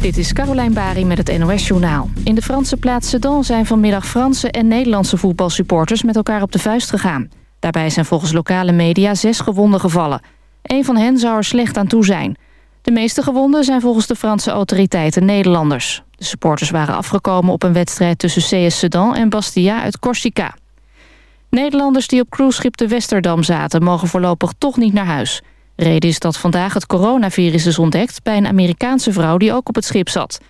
Dit is Caroline Bari met het NOS Journaal. In de Franse plaats Sedan zijn vanmiddag Franse en Nederlandse voetbalsupporters met elkaar op de vuist gegaan. Daarbij zijn volgens lokale media zes gewonden gevallen. Een van hen zou er slecht aan toe zijn. De meeste gewonden zijn volgens de Franse autoriteiten Nederlanders. De supporters waren afgekomen op een wedstrijd tussen CS Sedan en Bastia uit Corsica. Nederlanders die op cruiseschip de Westerdam zaten mogen voorlopig toch niet naar huis... Reden is dat vandaag het coronavirus is ontdekt... bij een Amerikaanse vrouw die ook op het schip zat.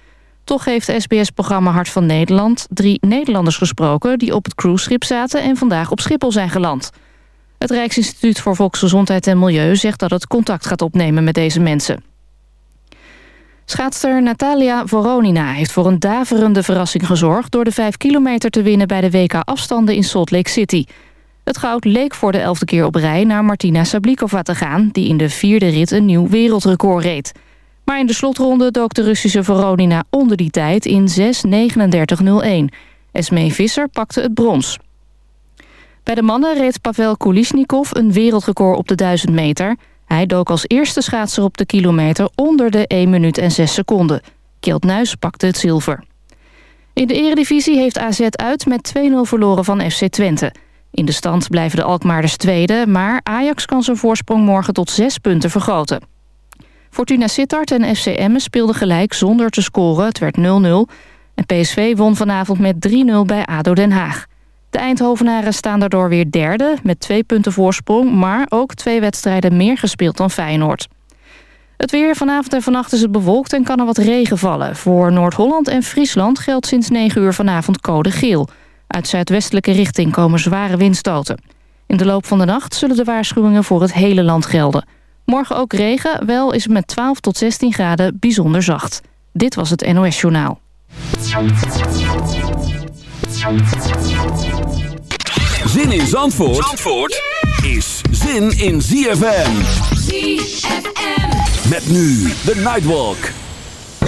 Toch heeft SBS-programma Hart van Nederland... drie Nederlanders gesproken die op het cruiseschip zaten... en vandaag op Schiphol zijn geland. Het Rijksinstituut voor Volksgezondheid en Milieu zegt dat het contact gaat opnemen met deze mensen. Schaatster Natalia Voronina heeft voor een daverende verrassing gezorgd... door de 5 kilometer te winnen bij de WK-afstanden in Salt Lake City... Het goud leek voor de elfde keer op rij naar Martina Sablikova te gaan... die in de vierde rit een nieuw wereldrecord reed. Maar in de slotronde dook de Russische Veronina onder die tijd in 6.39.01. Esmee Visser pakte het brons. Bij de mannen reed Pavel Kulisnikov een wereldrecord op de 1000 meter. Hij dook als eerste schaatser op de kilometer onder de 1 minuut en 6 seconden. Kjeld Nuis pakte het zilver. In de eredivisie heeft AZ uit met 2-0 verloren van FC Twente... In de stand blijven de Alkmaarders tweede... maar Ajax kan zijn voorsprong morgen tot zes punten vergroten. Fortuna Sittard en FC Emmen speelden gelijk zonder te scoren. Het werd 0-0. En PSV won vanavond met 3-0 bij ADO Den Haag. De Eindhovenaren staan daardoor weer derde met twee punten voorsprong... maar ook twee wedstrijden meer gespeeld dan Feyenoord. Het weer vanavond en vannacht is het bewolkt en kan er wat regen vallen. Voor Noord-Holland en Friesland geldt sinds 9 uur vanavond code geel... Uit zuidwestelijke richting komen zware windstoten. In de loop van de nacht zullen de waarschuwingen voor het hele land gelden. Morgen ook regen, wel is het met 12 tot 16 graden bijzonder zacht. Dit was het NOS Journaal. Zin in Zandvoort, Zandvoort is zin in ZFM. ZFM. Met nu de Nightwalk.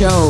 show.